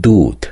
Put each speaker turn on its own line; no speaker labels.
Dut